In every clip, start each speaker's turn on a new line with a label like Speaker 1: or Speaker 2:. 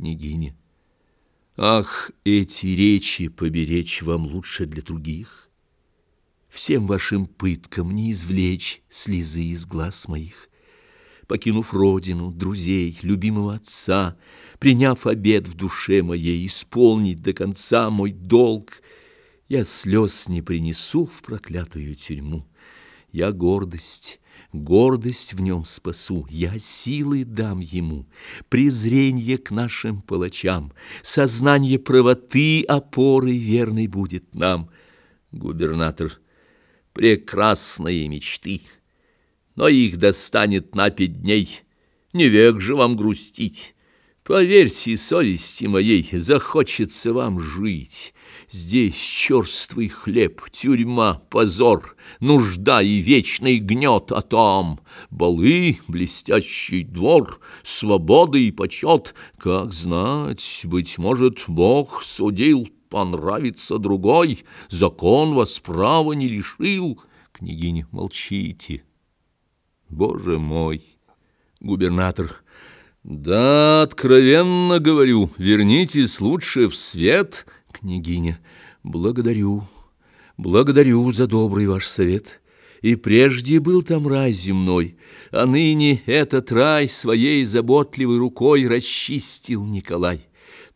Speaker 1: княгиня. Ах, эти речи поберечь вам лучше для других. Всем вашим пыткам не извлечь слезы из глаз моих. Покинув родину, друзей, любимого отца, Приняв обед в душе моей, исполнить до конца мой долг, Я слез не принесу в проклятую тюрьму. Я гордость, гордость в нем спасу, Я силы дам ему, презренье к нашим палачам, Сознание правоты опоры верной будет нам. Губернатор, прекрасные мечты — но их достанет на пять дней. Не век же вам грустить. Поверьте совести моей, захочется вам жить. Здесь черствый хлеб, тюрьма, позор, нужда и вечный гнет, а там балы, блестящий двор, свобода и почет. Как знать, быть может, Бог судил, понравится другой, закон вас права не лишил. Княгиня, молчите. Боже мой! Губернатор. Да, откровенно говорю, вернитесь лучше в свет, княгиня. Благодарю, благодарю за добрый ваш совет. И прежде был там рай земной, а ныне этот рай своей заботливой рукой расчистил Николай.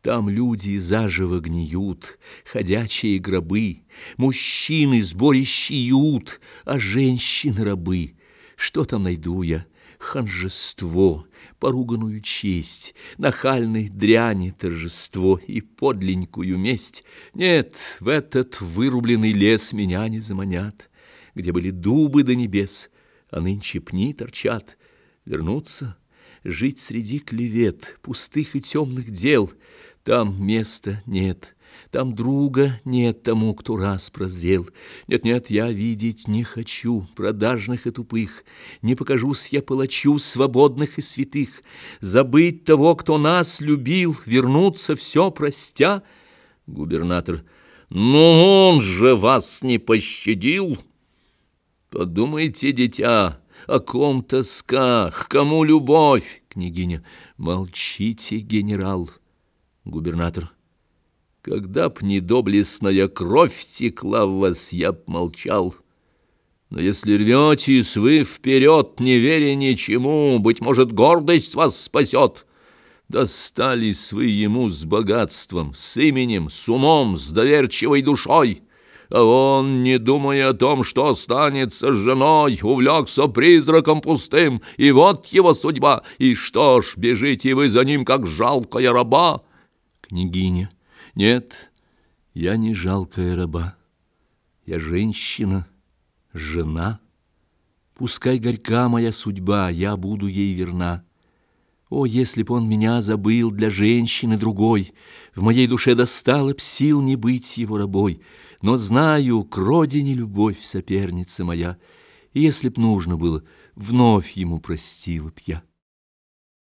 Speaker 1: Там люди заживо гниют, ходячие гробы, мужчины сборище ют, а женщины рабы. Что там найду я? Ханжество, поруганную честь, нахальной дряни торжество и подленькую месть. Нет, в этот вырубленный лес меня не заманят, где были дубы до небес, а нынче пни торчат. Вернуться, жить среди клевет, пустых и темных дел, там места нет». Там друга нет тому, кто раз прозрел. Нет-нет, я видеть не хочу продажных и тупых. Не покажусь я палачу свободных и святых. Забыть того, кто нас любил, вернуться все простя. Губернатор. Ну, он же вас не пощадил. Подумайте, дитя, о ком тоска, к кому любовь. Княгиня. Молчите, генерал. Губернатор. Когда б не кровь текла в вас, я б молчал. Но если рветесь вы вперед, не веря ничему, быть может, гордость вас спасет. Достались вы ему с богатством, с именем, с умом, с доверчивой душой, а он, не думая о том, что останется с женой, увлекся призраком пустым, и вот его судьба, и что ж, бежите вы за ним, как жалкая раба? Княгиня. Нет, я не жалкая раба. Я женщина, жена. Пускай горька моя судьба, я буду ей верна. О, если б он меня забыл для женщины другой, В моей душе достало б сил не быть его рабой, Но знаю, к родине любовь соперница моя, И если б нужно было, вновь ему простила б я.